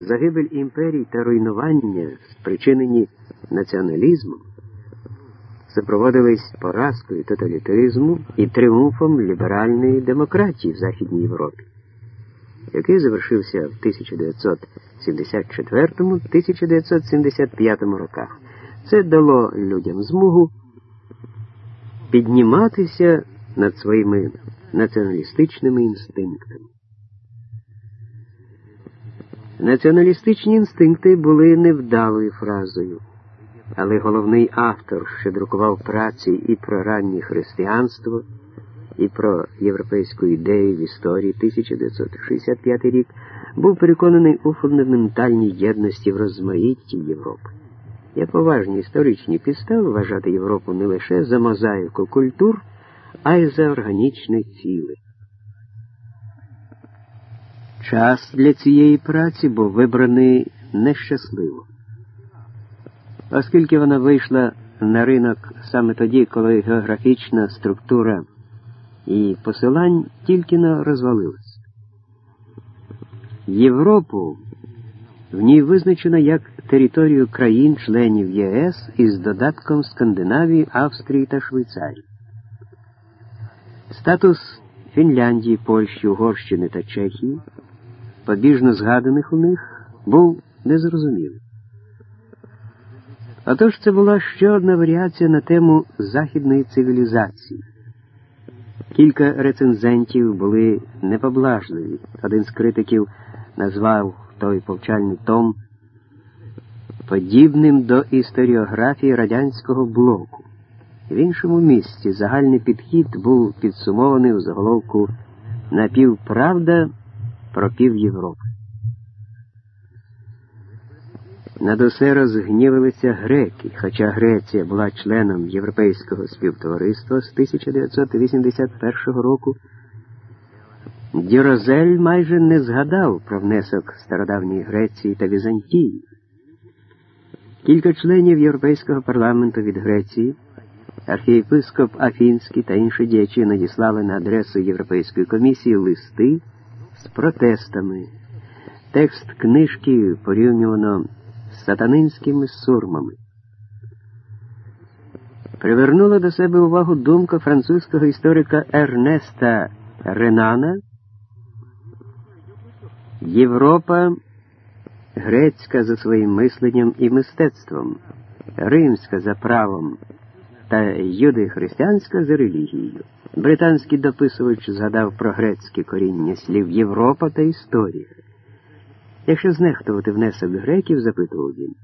Загибель імперій та руйнування, спричинені націоналізмом, супроводились поразкою тоталітаризму і тріумфом ліберальної демократії в Західній Європі, який завершився в 1974-1975 роках. Це дало людям змогу підніматися над своїми націоналістичними інстинктами. Націоналістичні інстинкти були невдалою фразою, але головний автор, що друкував праці і про раннє християнство, і про європейську ідею в історії 1965 рік, був переконаний у фундаментальній єдності в розмаїтті Європи. Є поважні історичні підстави вважати Європу не лише за мозаїку культур, а й за органічне ціле. Час для цієї праці був вибраний нещасливо, оскільки вона вийшла на ринок саме тоді, коли географічна структура і посилань тільки не розвалилась. Європу в ній визначено як територію країн-членів ЄС із додатком Скандинавії, Австрії та Швейцарії. Статус Фінляндії, Польщі, Угорщини та Чехії побіжно згаданих у них, був незрозумілий. Отож це була ще одна варіація на тему західної цивілізації. Кілька рецензентів були непоблажливі. Один з критиків назвав той повчальний том подібним до історіографії радянського блоку. В іншому місці загальний підхід був підсумований у заголовку Напівправда про пів Європи. Над усе розгнівилися греки, хоча Греція була членом Європейського співтовариства з 1981 року. Дірозель майже не згадав про внесок стародавньої Греції та Візантії. Кілька членів Європейського парламенту від Греції, архієпископ Афінський та інші діячі надіслали на адресу Європейської комісії листи протестами. Текст книжки порівнювано з сатанинськими сурмами. Привернула до себе увагу думка французького історика Ернеста Ренана. Європа грецька за своїм мисленням і мистецтвом, римська за правом та юдохристиянська за релігією. Британський дописувач згадав про грецьке коріння слів Європа та історія. Якщо знехтувати внесок греків, запитував він,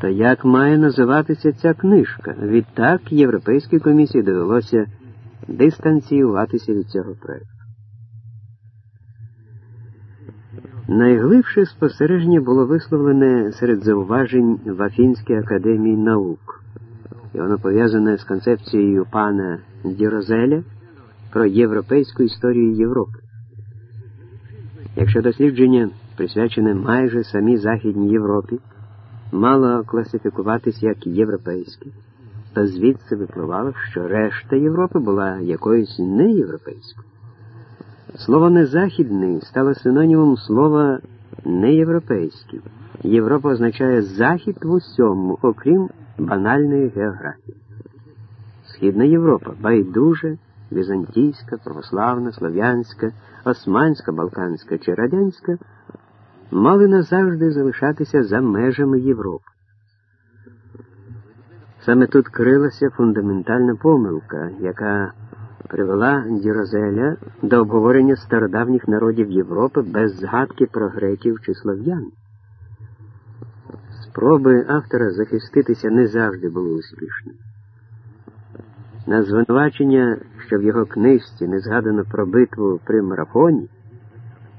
то як має називатися ця книжка? Відтак Європейській комісії довелося дистанціюватися від цього проєкту. Найглибше спостереження було висловлене серед зауважень в Афінській академії наук і воно пов'язане з концепцією пана Дірозеля про європейську історію Європи. Якщо дослідження, присвячене майже самій Західній Європі, мало класифікуватись як європейське, то звідси випливало, що решта Європи була якоюсь неєвропейською. Слово незахідний стало синонімом слова неєвропейський. Європа означає захід в усьому, окрім банальної географії. Східна Європа байдуже, візантійська, православна, слов'янська, османська, балканська чи радянська мали назавжди залишатися за межами Європи. Саме тут крилася фундаментальна помилка, яка привела Дірозеля до обговорення стародавніх народів Європи без згадки про греків чи слов'ян. Спроби автора захиститися не завжди були успішними. На звинувачення, що в його книжці не згадано про битву при марафоні,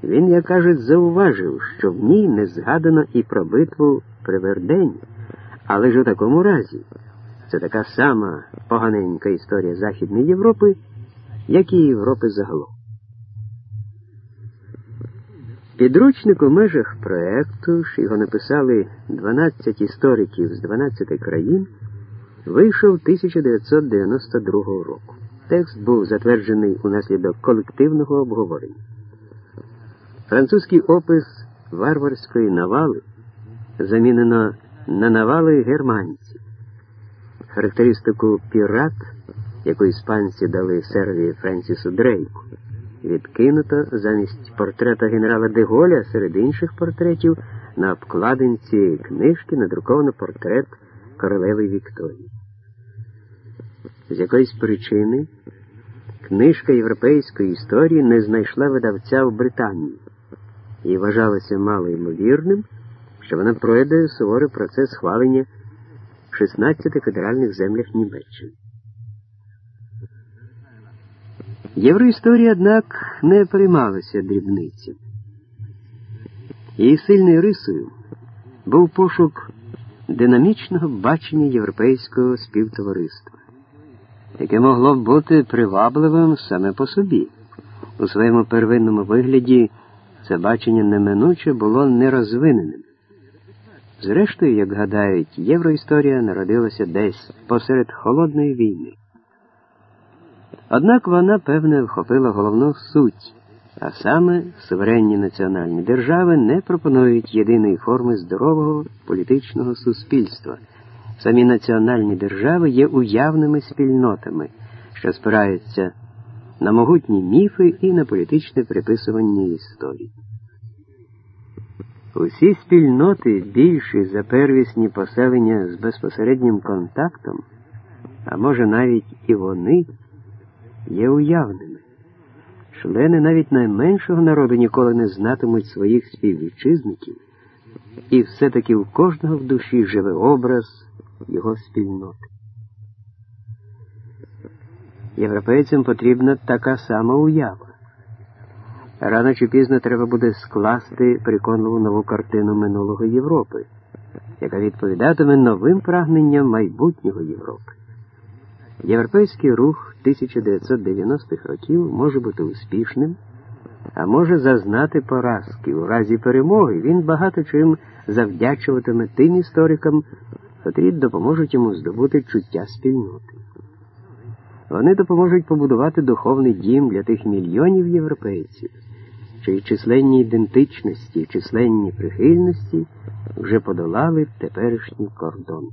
він, як кажуть, зауважив, що в ній не згадано і про битву при Вердені. Але ж у такому разі це така сама поганенька історія Західної Європи, як і Європи загалом. Підручник у межах проекту, що його написали 12 істориків з 12 країн, вийшов 1992 року. Текст був затверджений унаслідок колективного обговорення. Французький опис варварської навали замінено на навали германців. Характеристику пірат, яку іспанці дали серві Френсісу Дрейку, відкинуто замість портрета генерала Деголя серед інших портретів на обкладинці книжки надруковано портрет королеви Вікторії. З якоїсь причини книжка європейської історії не знайшла видавця в Британії і вважалося малоймовірним, що вона пройде суворий процес схвалення в 16 федеральних землях Німеччини. Євроісторія, однак, не приймалася дрібницям. Її сильною рисою був пошук динамічного бачення європейського співтовариства, яке могло б бути привабливим саме по собі. У своєму первинному вигляді це бачення неминуче було нерозвиненим. Зрештою, як гадають, євроісторія народилася десь посеред холодної війни. Однак вона, певне, вхопила головну суть, а саме суверенні національні держави не пропонують єдиної форми здорового політичного суспільства. Самі національні держави є уявними спільнотами, що спираються на могутні міфи і на політичне приписування історії. Усі спільноти більші за первісні поселення з безпосереднім контактом, а може навіть і вони є уявними. Члени навіть найменшого народу ніколи не знатимуть своїх співвітчизників, і все-таки у кожного в душі живе образ його спільноти. Європейцям потрібна така сама уява. Рано чи пізно треба буде скласти переконливу нову картину минулого Європи, яка відповідатиме новим прагненням майбутнього Європи. Європейський рух 1990-х років може бути успішним, а може зазнати поразки. У разі перемоги він багато чим завдячуватиме тим історикам, котрі допоможуть йому здобути чуття спільноти. Вони допоможуть побудувати духовний дім для тих мільйонів європейців, чиї численні ідентичності, численні прихильності вже подолали теперішній кордон.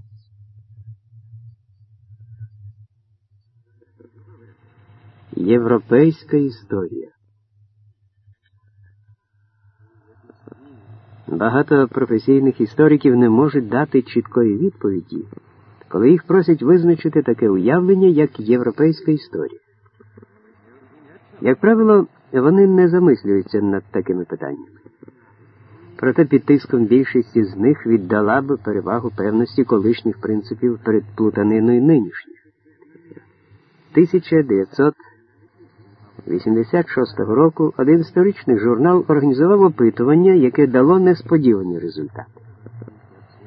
Європейська історія. Багато професійних істориків не можуть дати чіткої відповіді, коли їх просять визначити таке уявлення, як європейська історія. Як правило, вони не замислюються над такими питаннями. Проте під тиском більшості з них віддала б перевагу певності колишніх принципів перед плутаниною нинішніх. 1900 86-го року один історичний журнал організував опитування, яке дало несподівані результати.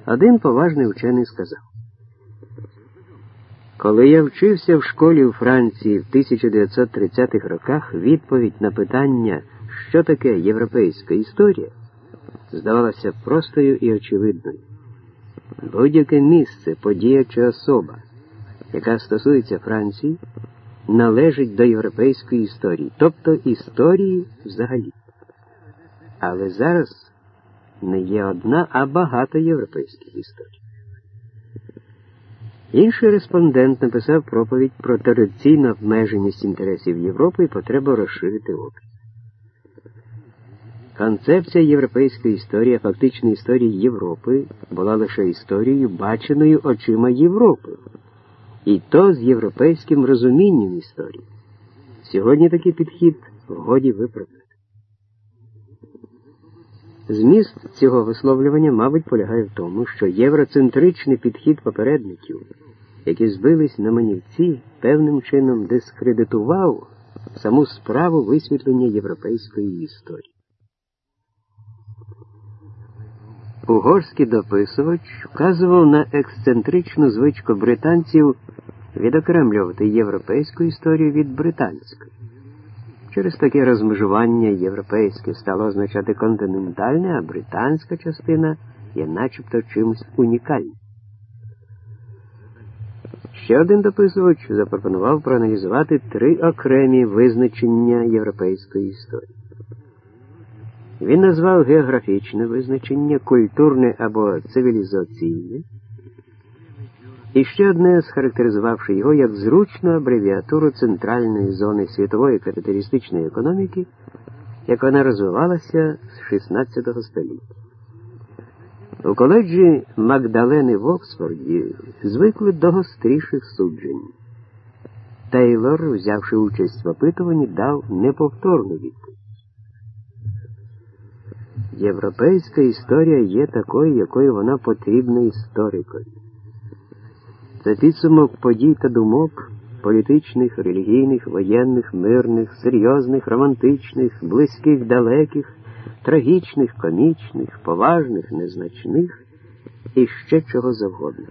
Один поважний учений сказав, коли я вчився в школі у Франції в 1930-х роках, відповідь на питання, що таке європейська історія, здавалася простою і очевидною. Будь-яке місце, подія чи особа, яка стосується Франції, належить до європейської історії, тобто історії взагалі. Але зараз не є одна, а багато європейських історій. Інший респондент написав проповідь про традиційну обмеженість інтересів Європи і потребу розширити опит. Концепція європейської історії, фактично історії Європи, була лише історією, баченою очима Європи і то з європейським розумінням історії. Сьогодні такий підхід годі виправдати. Зміст цього висловлювання, мабуть, полягає в тому, що євроцентричний підхід попередників, які збились на манівці, певним чином дискредитував саму справу висвітлення європейської історії. Угорський дописувач вказував на ексцентричну звичку британців відокремлювати європейську історію від британської. Через таке розмежування європейське стало означати континентальне, а британська частина є начебто чимось унікальним. Ще один дописувач запропонував проаналізувати три окремі визначення європейської історії. Він назвав географічне визначення, культурне або цивілізаційне, і ще одне схарактеризувавши його як зручну абревіатуру центральної зони світової капіталістичної економіки, як вона розвивалася з XVI століття. У коледжі Магдалени в Оксфорді звикли до гостріших суджень. Тейлор, взявши участь в опитуванні, дав неповторну відповідь. Європейська історія є такою, якою вона потрібна історикові. Це підсумок подій та думок політичних, релігійних, воєнних, мирних, серйозних, романтичних, близьких, далеких, трагічних, комічних, поважних, незначних і ще чого завгодно.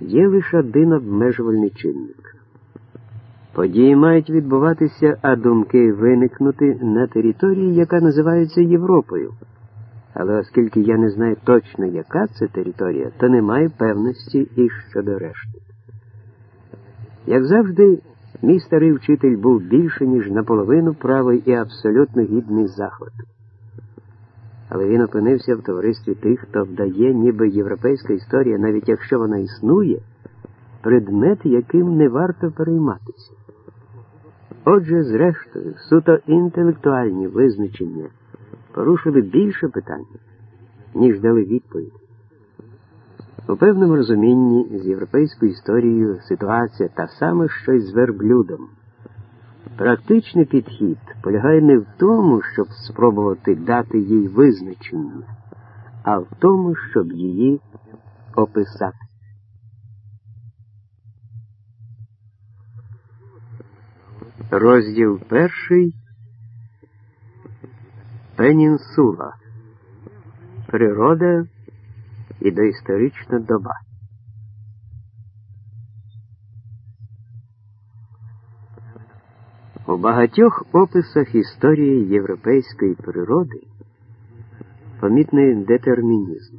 Є лише один обмежувальний чинник. Події мають відбуватися, а думки виникнути на території, яка називається Європою. Але оскільки я не знаю точно, яка це територія, то немає певності і щодо решти. Як завжди, мій старий вчитель був більше, ніж наполовину правий і абсолютно гідний захвату. Але він опинився в товаристві тих, хто вдає, ніби європейська історія, навіть якщо вона існує, предмет, яким не варто перейматися. Отже, зрештою, суто інтелектуальні визначення порушили більше питань, ніж дали відповідь. У певному розумінні з європейською історією ситуація та сама, що й з верблюдом. Практичний підхід полягає не в тому, щоб спробувати дати їй визначення, а в тому, щоб її описати. Розділ перший Пенінсула Природа і доісторична доба. У багатьох описах історії європейської природи помітний детермінізм.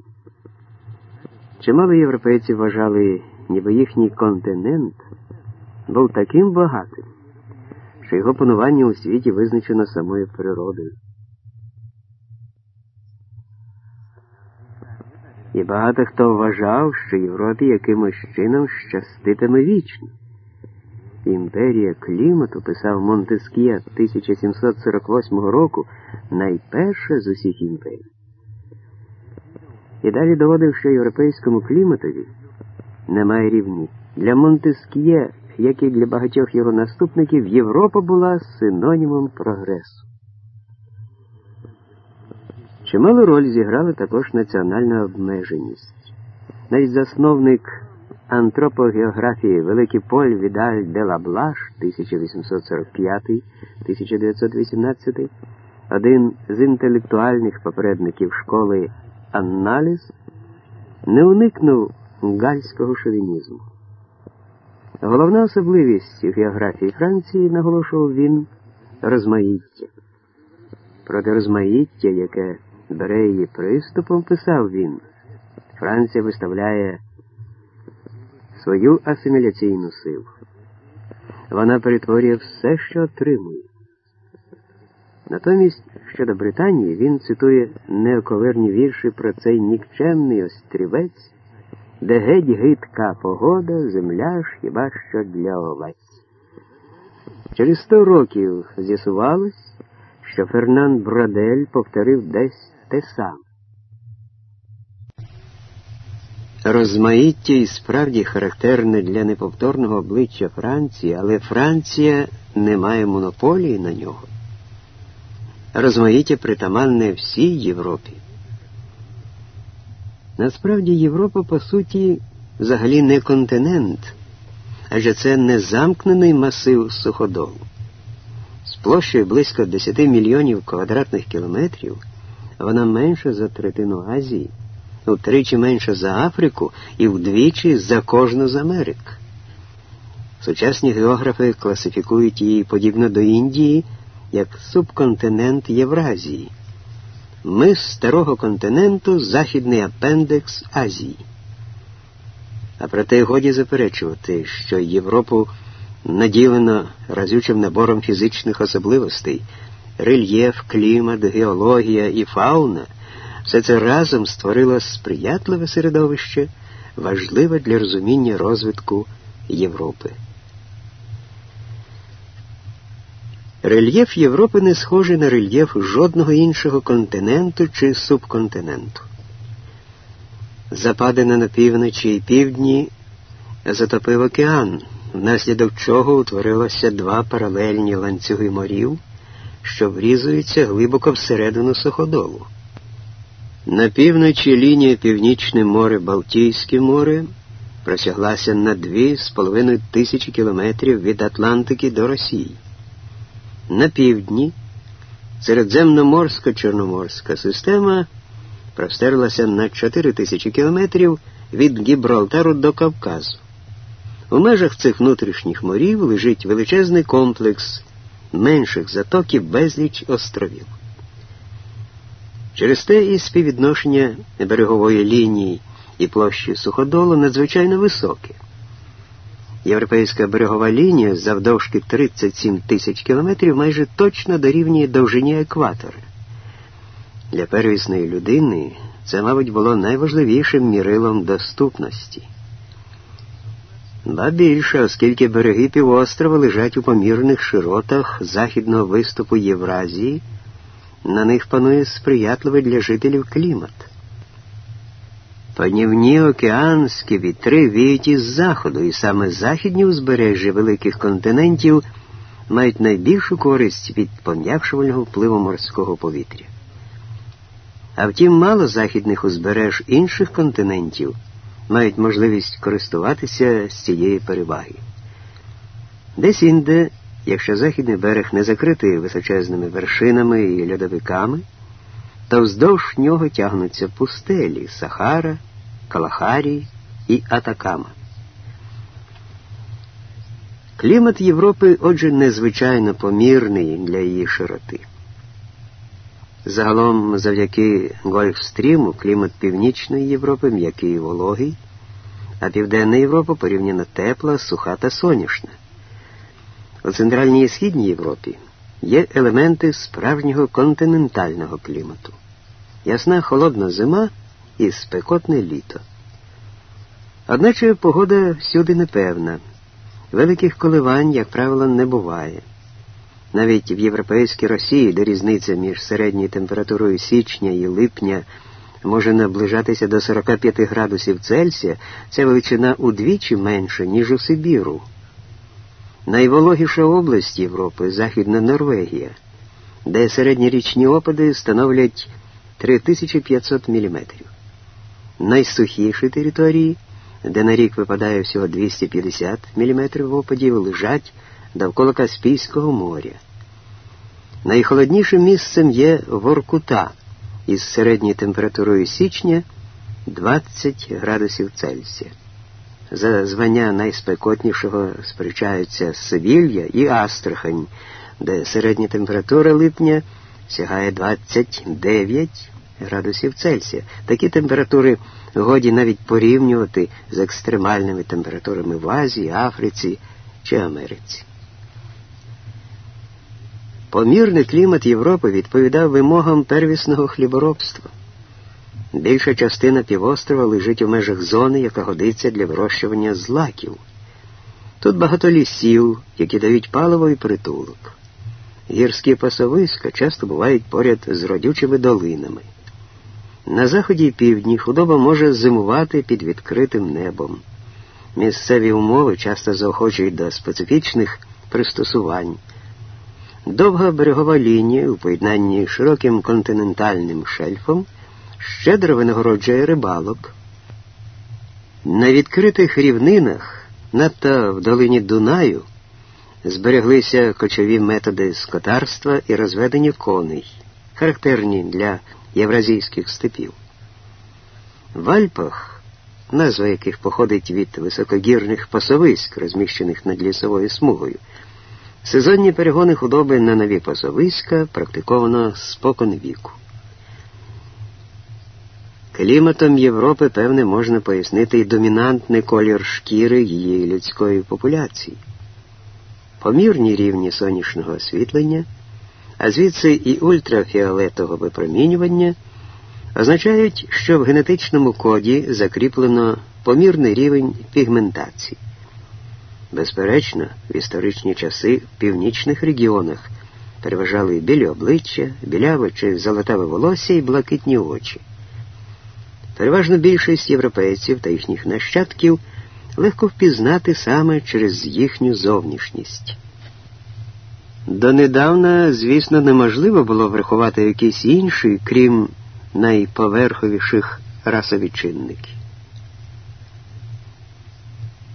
Чимало європейців вважали, ніби їхній континент був таким багатим, що його панування у світі визначено самою природою. І багато хто вважав, що Європі якимось чином щаститиме вічно. Імперія клімату, писав Монтескє 1748 року, найперша з усіх імперій. І далі доводив, що європейському кліматові немає рівні. Для Монтескє, як і для багатьох його наступників, Європа була синонімом прогресу. Чималу роль зіграла також національна обмеженість. Навіть засновник антропогеографії Великий Поль Відаль де Лаблаш 1845-1918, один з інтелектуальних попередників школи Аналіз, не уникнув гальського шовінізму. Головна особливість географії Франції, наголошував він, розмаїття. Проти розмаїття, яке бере її приступом, писав він. Франція виставляє свою асиміляційну силу. Вона перетворює все, що отримує. Натомість, щодо Британії, він цитує неоковерні вірші про цей нікчемний острівець, де геть гидка погода, земля ж хіба що для овець. Через сто років з'ясувалось, що Фернанд Бродель повторив десь те саме. Розмаїття і справді характерне для неповторного обличчя Франції, але Франція не має монополії на нього. Розмаїття притаманне всій Європі. Насправді Європа, по суті, взагалі не континент, адже це не замкнений масив суходолу. З площею близько 10 мільйонів квадратних кілометрів вона менша за третину Азії втричі менше за Африку і вдвічі за кожну з Америк. Сучасні географи класифікують її подібно до Індії як субконтинент Євразії. Ми з старого континенту західний апендекс Азії. А проте годі заперечувати, що Європу наділено разючим набором фізичних особливостей, рельєф, клімат, геологія і фауна все це разом створило сприятливе середовище, важливе для розуміння розвитку Європи. Рельєф Європи не схожий на рельєф жодного іншого континенту чи субконтиненту. Западина на півночі і півдні затопив океан, внаслідок чого утворилося два паралельні ланцюги морів, що врізуються глибоко всередину суходолу. На півночі лінія Північне море Балтійське море просяглася на 2,5 тисячі кілометрів від Атлантики до Росії. На півдні Середземноморсько-Чорноморська система простерлася на 4 тисячі кілометрів від Гібралтару до Кавказу. У межах цих внутрішніх морів лежить величезний комплекс менших затоків безліч островів. Через те і співвідношення берегової лінії і площі суходолу надзвичайно високе. Європейська берегова лінія завдовжки 37 тисяч кілометрів майже точно дорівнює довжині екватора. Для первісної людини це, мабуть, було найважливішим мірилом доступності. Ба більше, оскільки береги півострова лежать у помірних широтах західного виступу Євразії, на них панує сприятливий для жителів клімат. Панівні океанські вітри віють із заходу, і саме західні узбережжя великих континентів мають найбільшу користь від пом'якшувального впливу морського повітря. А втім, мало західних узбереж інших континентів мають можливість користуватися з цієї переваги. Десь інде, якщо західний берег не закритий височезними вершинами і льодовиками, то вздовж нього тягнуться пустелі Сахара, Калахарій і Атакама. Клімат Європи, отже, незвичайно помірний для її широти. Загалом, завдяки Гольфстріму, клімат Північної Європи м'який і вологий, а Південна Європа порівняно тепла, суха та соняшна. У Центральній і Східній Європі є елементи справжнього континентального клімату. Ясна холодна зима і спекотне літо. Одначе погода всюди непевна, великих коливань, як правило, не буває. Навіть в європейській Росії, де різниця між середньою температурою січня і липня може наближатися до 45 градусів Цельсія, ця величина удвічі менша, ніж у Сибіру. Найвологіша область Європи Західна Норвегія, де середньорічні опади становлять 3500 мм. Найсухіші території, де на рік випадає всього 250 мм опадів, лежать довкола Каспійського моря. Найхолоднішим місцем є Воркута із середньою температурою січня 20 градусів Цельсія. За звання найспекотнішого сперечаються Севілья і Астрахань, де середня температура липня сягає 29 градусів Цельсія. Такі температури годі навіть порівнювати з екстремальними температурами в Азії, Африці чи Америці. Помірний клімат Європи відповідав вимогам первісного хліборобства. Більша частина півострова лежить у межах зони, яка годиться для вирощування злаків. Тут багато лісів, які дають паливо і притулок. Гірські пасовиська часто бувають поряд з родючими долинами. На заході і півдні худоба може зимувати під відкритим небом. Місцеві умови часто заохочують до специфічних пристосувань. Довга берегова лінія у поєднанні з широким континентальним шельфом щедро винагороджує рибалок. На відкритих рівнинах, надто в долині Дунаю, збереглися кочові методи скотарства і розведення коней, характерні для євразійських степів. В Альпах, назва яких походить від високогірних пасовиськ, розміщених над лісовою смугою, сезонні перегони худоби на нові пасовиська практиковано спокон віку. Кліматом Європи, певне, можна пояснити і домінантний колір шкіри її людської популяції, помірні рівні сонячного освітлення а звідси і ультрафіолетового випромінювання, означають, що в генетичному коді закріплено помірний рівень пігментації. Безперечно, в історичні часи в північних регіонах переважали білі обличчя, біляве чи золотаве волосся і блакитні очі. Переважно більшість європейців та їхніх нащадків легко впізнати саме через їхню зовнішність. Донедавна, звісно, неможливо було врахувати якісь інші, крім найповерховіших расові чинники.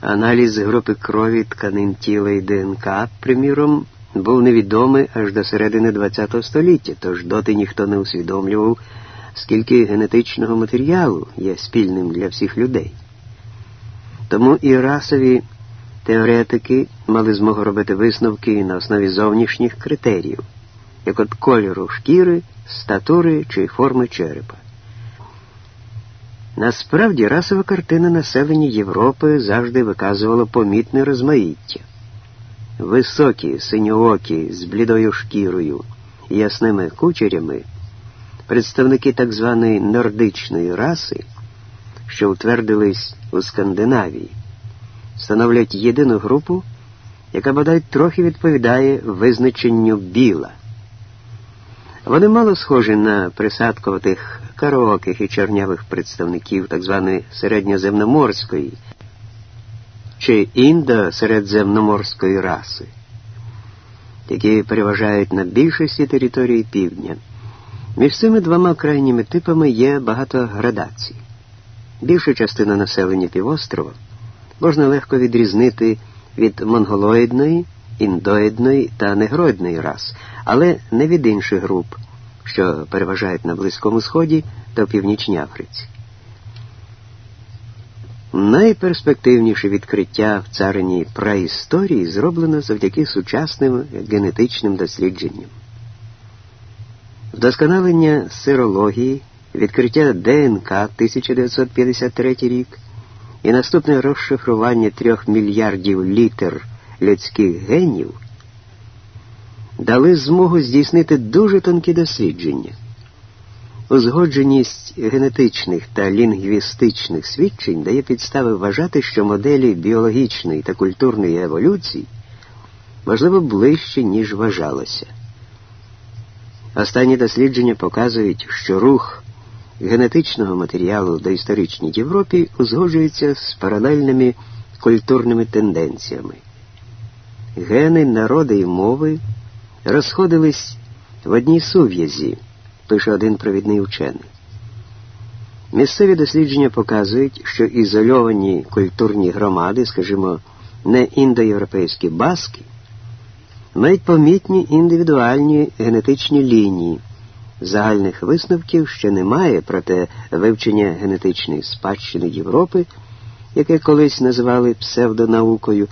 Аналіз групи крові тканин тіла і ДНК, приміром, був невідомий аж до середини ХХ століття, тож доти ніхто не усвідомлював, скільки генетичного матеріалу є спільним для всіх людей. Тому і расові теоретики мали змогу робити висновки на основі зовнішніх критеріїв, як от кольору шкіри, статури чи форми черепа. Насправді расова картина населення Європи завжди виказувала помітне розмаїття. Високі, синьоокі, з блідою шкірою і ясними кучерями, представники так званої нордичної раси, що утвердились у Скандинавії, становлять єдину групу, яка бодай трохи відповідає визначенню біла. Вони мало схожі на присадковатих караоких і чорнявих представників так званої середньоземноморської чи індо-середземноморської раси, які переважають на більшості території півдня. Між цими двома крайніми типами є багато градацій. Більша частина населення півострова можна легко відрізнити від монголоїдної, індоїдної та негроїдної рас, але не від інших груп, що переважають на Близькому Сході та в Північній Африці. Найперспективніше відкриття в царині праісторії зроблено завдяки сучасним генетичним дослідженням. Вдосконалення сирології, відкриття ДНК 1953 рік і наступне розшифрування трьох мільярдів літер людських генів дали змогу здійснити дуже тонкі дослідження. Узгодженість генетичних та лінгвістичних свідчень дає підстави вважати, що моделі біологічної та культурної еволюції можливо ближче, ніж вважалося. Останні дослідження показують, що рух генетичного матеріалу до історичній Європі узгоджується з паралельними культурними тенденціями. Гени, народи і мови розходились в одній сув'язі, пише один провідний учений. Місцеві дослідження показують, що ізольовані культурні громади, скажімо, не індоєвропейські баски, мають помітні індивідуальні генетичні лінії. Загальних висновків ще немає, проте вивчення генетичної спадщини Європи, яке колись називали псевдонаукою,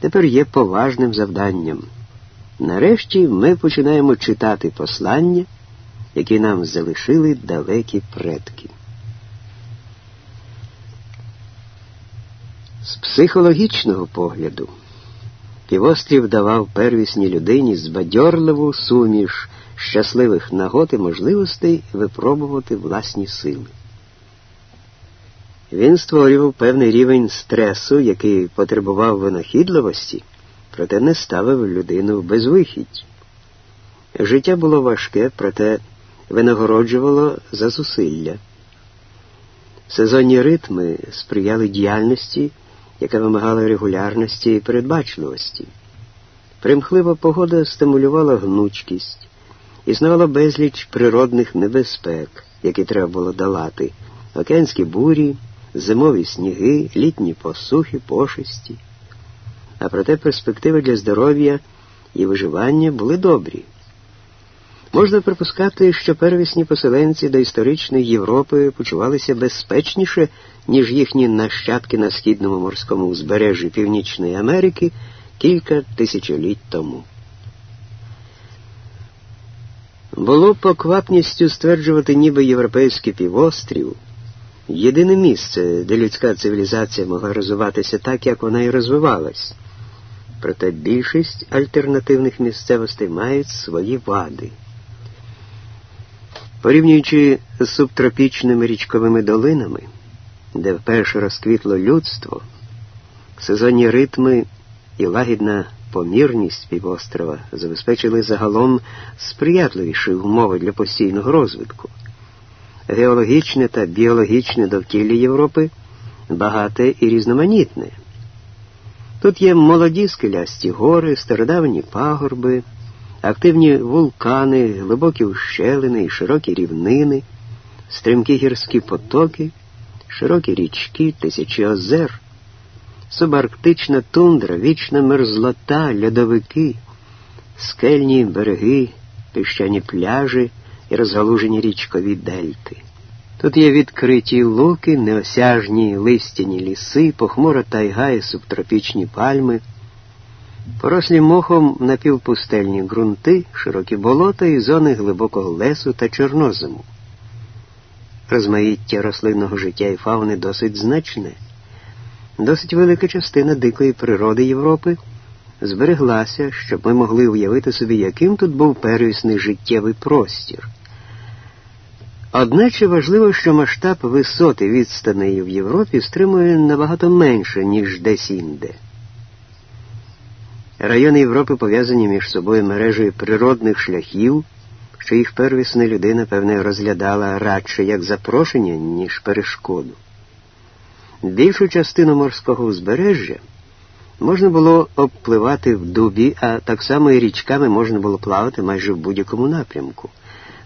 тепер є поважним завданням. Нарешті ми починаємо читати послання, які нам залишили далекі предки. З психологічного погляду півострів давав первісній людині збадьорливу суміш щасливих нагод і можливостей випробувати власні сили. Він створював певний рівень стресу, який потребував винахідливості, проте не ставив людину в безвихідь. Життя було важке, проте винагороджувало за зусилля. Сезонні ритми сприяли діяльності, яка вимагала регулярності і передбачливості. Примхлива погода стимулювала гнучкість, існувало безліч природних небезпек, які треба було долати, океанські бурі, зимові сніги, літні посухи, пошесті. А проте перспективи для здоров'я і виживання були добрі. Можна припускати, що первісні поселенці до історичної Європи почувалися безпечніше, ніж їхні нащадки на східному морському узбережжі Північної Америки кілька тисячоліть тому. Було поквапністю стверджувати, ніби європейський півострів єдине місце, де людська цивілізація могла розвиватися так, як вона і розвивалась. Проте більшість альтернативних місцевостей мають свої вади. Порівнюючи з субтропічними річковими долинами, де вперше розквітло людство, сезонні ритми і лагідна помірність півострова забезпечили загалом сприятливіші умови для постійного розвитку. Геологічне та біологічне довкілля Європи багате і різноманітне. Тут є молоді скелясті гори, стародавні пагорби, активні вулкани, глибокі ущелини і широкі рівнини, стрімкі гірські потоки, широкі річки, тисячі озер, субарктична тундра, вічна мерзлота, льодовики, скельні береги, піщані пляжі і розгалужені річкові дельти. Тут є відкриті луки, неосяжні листяні ліси, похмура тайга і субтропічні пальми, порослі мохом напівпустельні ґрунти, широкі болота і зони глибокого лесу та чорнозиму. Розмаїття рослинного життя і фауни досить значне. Досить велика частина дикої природи Європи збереглася, щоб ми могли уявити собі, яким тут був первісний життєвий простір. Одначе важливо, що масштаб висоти відстаней в Європі стримує набагато менше, ніж десь інде. Райони Європи пов'язані між собою мережею природних шляхів, що їх первісна людина, певне, розглядала радше як запрошення, ніж перешкоду. Більшу частину морського узбережжя можна було обпливати в дубі, а так само і річками можна було плавати майже в будь-якому напрямку.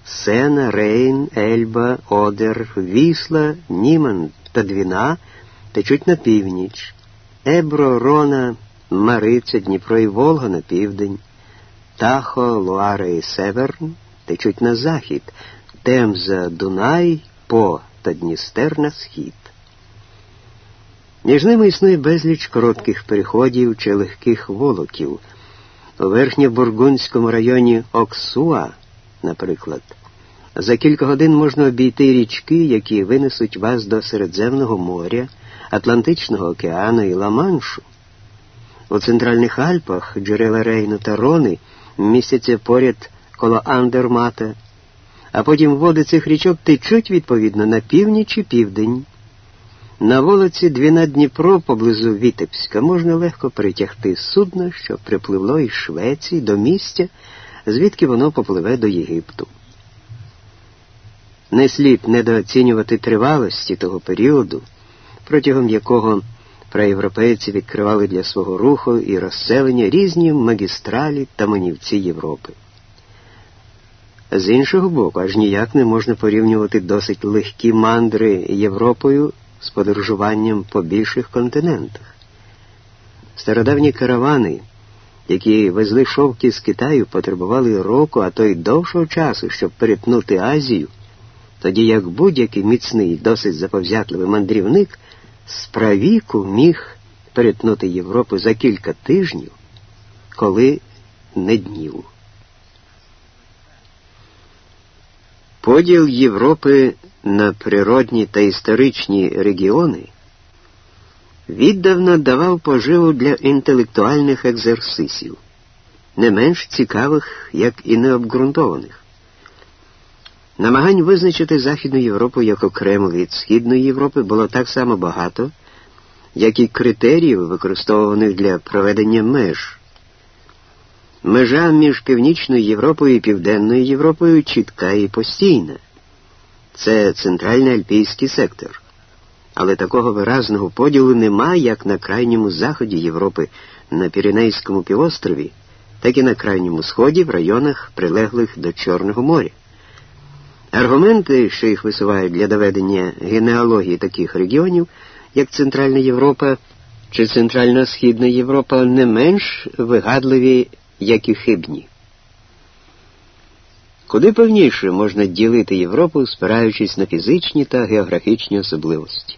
Сена, Рейн, Ельба, Одер, Вісла, Німан та Двіна течуть на північ, Ебро, Рона, Мариця, Дніпро і Волга на південь, Тахо, Луара і Северн течуть на захід, Темза, Дунай, По та Дністер на схід. Між ними існує безліч коротких переходів чи легких волоків. У верхньобургундському районі Оксуа, наприклад, за кілька годин можна обійти річки, які винесуть вас до Середземного моря, Атлантичного океану і Ла-Маншу. У центральних Альпах джерела Рейну та Рони містяться поряд коло Андермата, а потім води цих річок течуть відповідно на північ і південь. На вулиці Двіна Дніпро поблизу Вітебська можна легко притягти судно, що припливло із Швеції до місця, звідки воно попливе до Єгипту. Не слід недооцінювати тривалості того періоду, протягом якого праєвропейці відкривали для свого руху і розселення різні магістралі та манівці Європи. З іншого боку, аж ніяк не можна порівнювати досить легкі мандри Європою з подорожуванням по більших континентах. Стародавні каравани, які везли шовки з Китаю, потребували року, а то й довшого часу, щоб перетнути Азію, тоді як будь-який міцний, досить заповзятливий мандрівник справіку міг перетнути Європу за кілька тижнів, коли не днів. Поділ Європи на природні та історичні регіони віддавна давав поживу для інтелектуальних екзерсисів, не менш цікавих, як і необґрунтованих. Намагань визначити Західну Європу як окремо від Східної Європи було так само багато, як і критеріїв, використовуваних для проведення меж. Межа між Північною Європою і Південною Європою чітка і постійна. Це центральний альпійський сектор. Але такого виразного поділу нема як на крайньому заході Європи на Піренейському півострові, так і на крайньому сході в районах, прилеглих до Чорного моря. Аргументи, що їх висувають для доведення генеалогії таких регіонів, як Центральна Європа чи Центрально-Східна Європа, не менш вигадливі, як і хибні. Куди певніше можна ділити Європу, спираючись на фізичні та географічні особливості.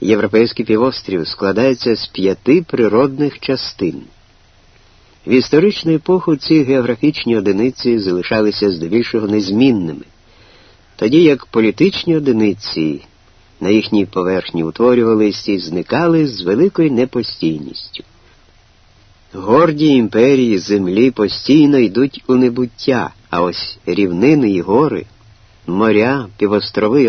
Європейський півострів складається з п'яти природних частин. В історичну епоху ці географічні одиниці залишалися здебільшого незмінними, тоді як політичні одиниці на їхній поверхні утворювалися і зникали з великою непостійністю. Горді імперії землі постійно йдуть у небуття, а ось рівнини й гори, моря, півострови